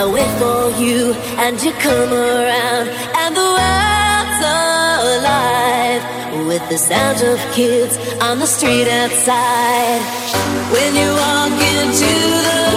I wait for you and you come around and the world's alive with the sound of kids on the street outside. When you walk into the